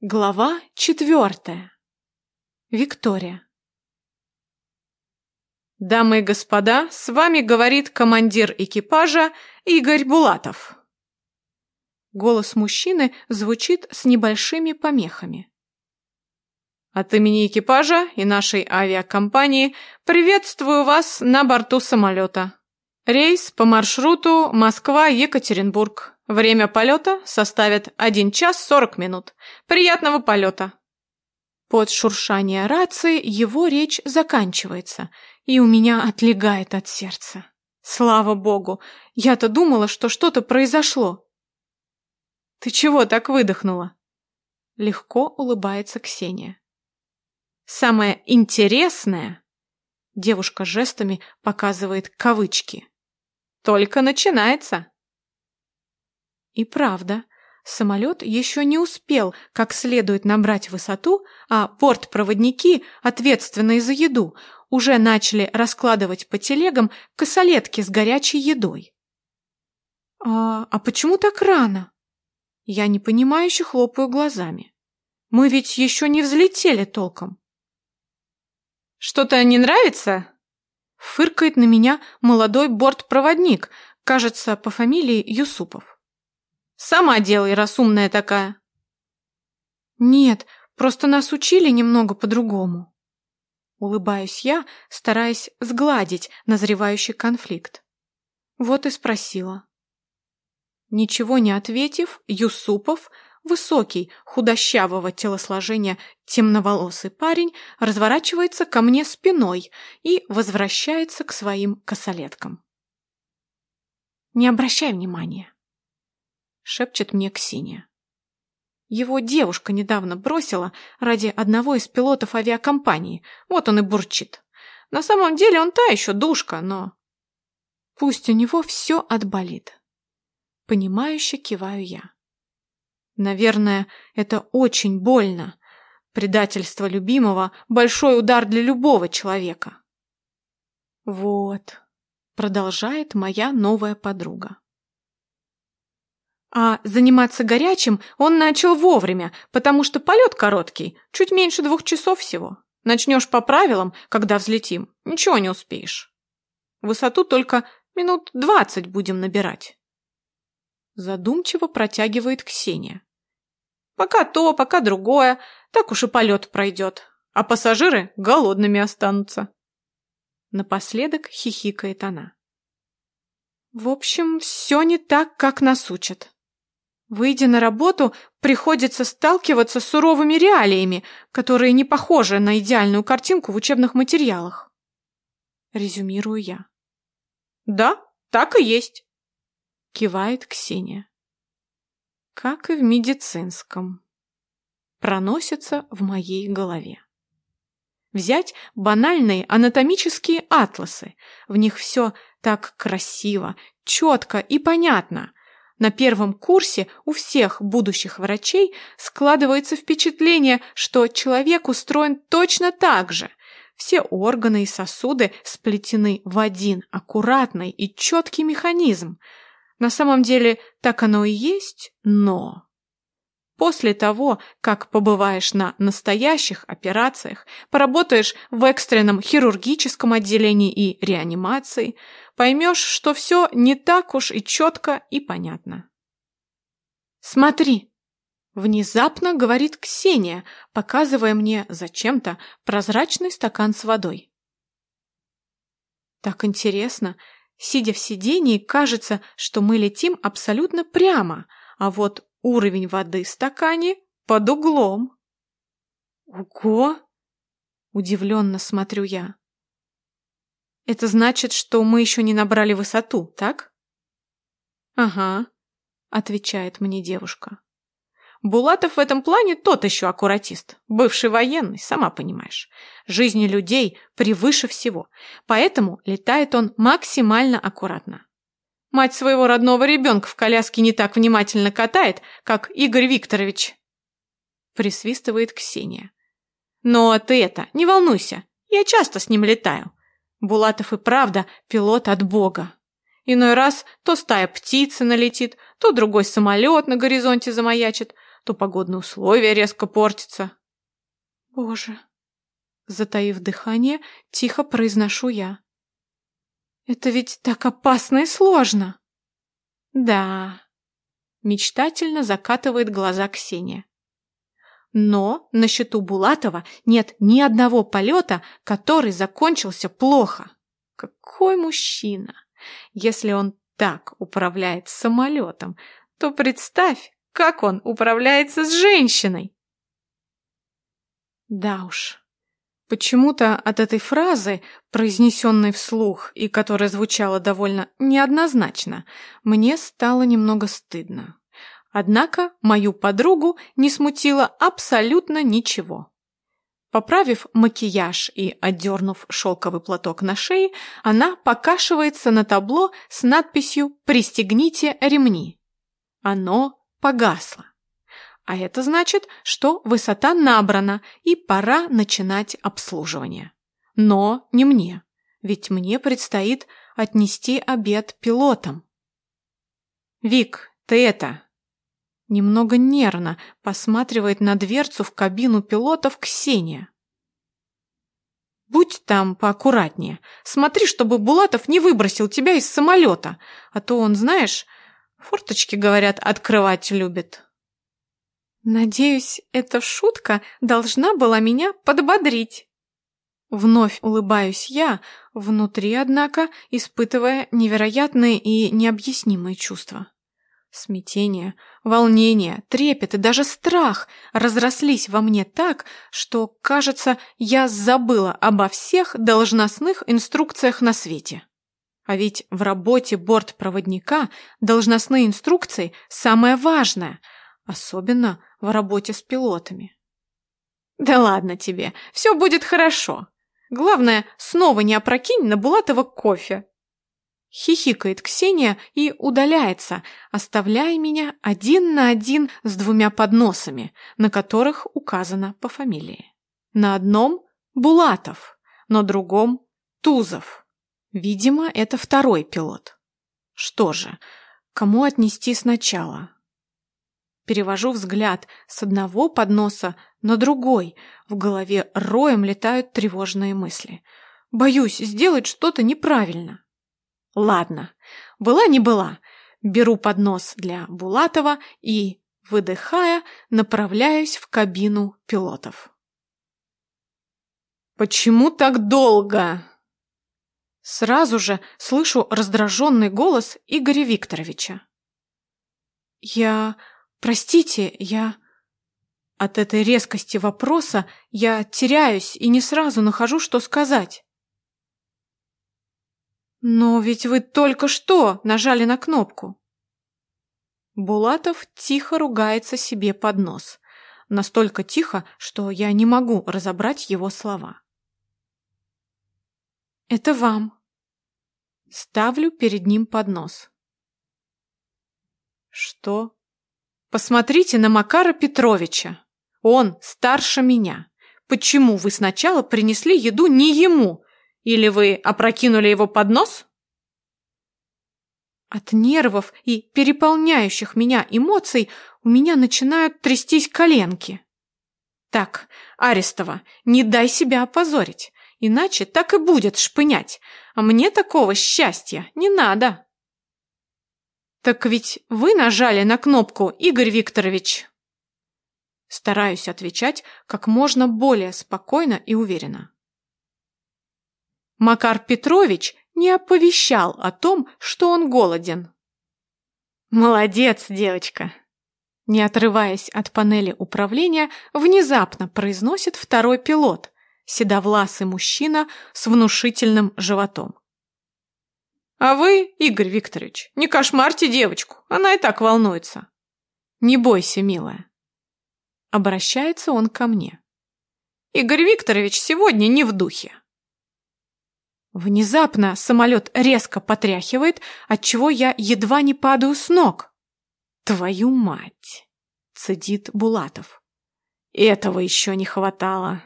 Глава четвертая. Виктория. Дамы и господа, с вами говорит командир экипажа Игорь Булатов. Голос мужчины звучит с небольшими помехами. От имени экипажа и нашей авиакомпании приветствую вас на борту самолета. Рейс по маршруту Москва-Екатеринбург. Время полета составит 1 час 40 минут. Приятного полета!» Под шуршание рации его речь заканчивается, и у меня отлегает от сердца. Слава богу, я-то думала, что что-то произошло. «Ты чего так выдохнула?» Легко улыбается Ксения. «Самое интересное...» Девушка жестами показывает кавычки. «Только начинается!» И правда, самолет еще не успел как следует набрать высоту, а бортпроводники, ответственные за еду, уже начали раскладывать по телегам косолетки с горячей едой. «А, а почему так рано?» Я непонимающе хлопаю глазами. «Мы ведь еще не взлетели толком». «Что-то не нравится?» Фыркает на меня молодой бортпроводник, кажется, по фамилии Юсупов. Сама делай, раз умная такая. Нет, просто нас учили немного по-другому. Улыбаюсь я, стараясь сгладить назревающий конфликт. Вот и спросила. Ничего не ответив, Юсупов, высокий, худощавого телосложения темноволосый парень, разворачивается ко мне спиной и возвращается к своим косолеткам. Не обращай внимания шепчет мне Ксения. Его девушка недавно бросила ради одного из пилотов авиакомпании. Вот он и бурчит. На самом деле он та еще душка, но... Пусть у него все отболит. Понимающе киваю я. Наверное, это очень больно. Предательство любимого – большой удар для любого человека. Вот, продолжает моя новая подруга. А заниматься горячим он начал вовремя, потому что полет короткий, чуть меньше двух часов всего. Начнешь по правилам, когда взлетим, ничего не успеешь. Высоту только минут двадцать будем набирать. Задумчиво протягивает Ксения. Пока то, пока другое, так уж и полет пройдет, а пассажиры голодными останутся. Напоследок хихикает она. В общем, все не так, как нас учат. Выйдя на работу, приходится сталкиваться с суровыми реалиями, которые не похожи на идеальную картинку в учебных материалах. Резюмирую я. Да, так и есть. Кивает Ксения. Как и в медицинском. Проносится в моей голове. Взять банальные анатомические атласы. В них все так красиво, четко и понятно – на первом курсе у всех будущих врачей складывается впечатление, что человек устроен точно так же. Все органы и сосуды сплетены в один аккуратный и четкий механизм. На самом деле так оно и есть, но... После того, как побываешь на настоящих операциях, поработаешь в экстренном хирургическом отделении и реанимации, поймешь, что все не так уж и четко и понятно. «Смотри!» — внезапно говорит Ксения, показывая мне зачем-то прозрачный стакан с водой. Так интересно, сидя в сидении, кажется, что мы летим абсолютно прямо, а вот уровень воды в стакане под углом. «Ого!» — удивленно смотрю я. Это значит, что мы еще не набрали высоту, так? Ага, отвечает мне девушка. Булатов в этом плане тот еще аккуратист, бывший военный, сама понимаешь. Жизни людей превыше всего, поэтому летает он максимально аккуратно. Мать своего родного ребенка в коляске не так внимательно катает, как Игорь Викторович. Присвистывает Ксения. Но ты это, не волнуйся, я часто с ним летаю. Булатов и правда пилот от бога. Иной раз то стая птицы налетит, то другой самолет на горизонте замаячит, то погодные условия резко портятся. Боже. Затаив дыхание, тихо произношу я. Это ведь так опасно и сложно. Да. Мечтательно закатывает глаза Ксения. Но на счету Булатова нет ни одного полета, который закончился плохо. Какой мужчина! Если он так управляет самолетом, то представь, как он управляется с женщиной. Да уж, почему-то от этой фразы, произнесенной вслух и которая звучала довольно неоднозначно, мне стало немного стыдно. Однако мою подругу не смутило абсолютно ничего. Поправив макияж и отдернув шелковый платок на шее, она покашивается на табло с надписью «Пристегните ремни». Оно погасло. А это значит, что высота набрана и пора начинать обслуживание. Но не мне, ведь мне предстоит отнести обед пилотам. «Вик, ты это, Немного нервно посматривает на дверцу в кабину пилотов Ксения. «Будь там поаккуратнее. Смотри, чтобы Булатов не выбросил тебя из самолета, а то он, знаешь, форточки, говорят, открывать любит». «Надеюсь, эта шутка должна была меня подбодрить». Вновь улыбаюсь я, внутри, однако, испытывая невероятные и необъяснимые чувства. Смятение, волнение, трепет и даже страх разрослись во мне так, что, кажется, я забыла обо всех должностных инструкциях на свете. А ведь в работе бортпроводника должностные инструкции самое важное, особенно в работе с пилотами. Да ладно тебе, все будет хорошо. Главное, снова не опрокинь на Булатова кофе. Хихикает Ксения и удаляется, оставляя меня один на один с двумя подносами, на которых указано по фамилии. На одном – Булатов, на другом – Тузов. Видимо, это второй пилот. Что же, кому отнести сначала? Перевожу взгляд с одного подноса на другой. В голове роем летают тревожные мысли. Боюсь сделать что-то неправильно. Ладно, была не была. Беру поднос для Булатова и, выдыхая, направляюсь в кабину пилотов. «Почему так долго?» Сразу же слышу раздраженный голос Игоря Викторовича. «Я... Простите, я...» От этой резкости вопроса я теряюсь и не сразу нахожу, что сказать. «Но ведь вы только что нажали на кнопку!» Булатов тихо ругается себе под нос. Настолько тихо, что я не могу разобрать его слова. «Это вам!» Ставлю перед ним поднос. «Что?» «Посмотрите на Макара Петровича! Он старше меня! Почему вы сначала принесли еду не ему, или вы опрокинули его под нос? От нервов и переполняющих меня эмоций у меня начинают трястись коленки. Так, Арестова, не дай себя опозорить, иначе так и будет шпынять, а мне такого счастья не надо. Так ведь вы нажали на кнопку, Игорь Викторович. Стараюсь отвечать как можно более спокойно и уверенно. Макар Петрович не оповещал о том, что он голоден. «Молодец, девочка!» Не отрываясь от панели управления, внезапно произносит второй пилот, седовласый мужчина с внушительным животом. «А вы, Игорь Викторович, не кошмарьте девочку, она и так волнуется». «Не бойся, милая». Обращается он ко мне. «Игорь Викторович сегодня не в духе». Внезапно самолет резко потряхивает, отчего я едва не падаю с ног. «Твою мать!» — цедит Булатов. «Этого еще не хватало!»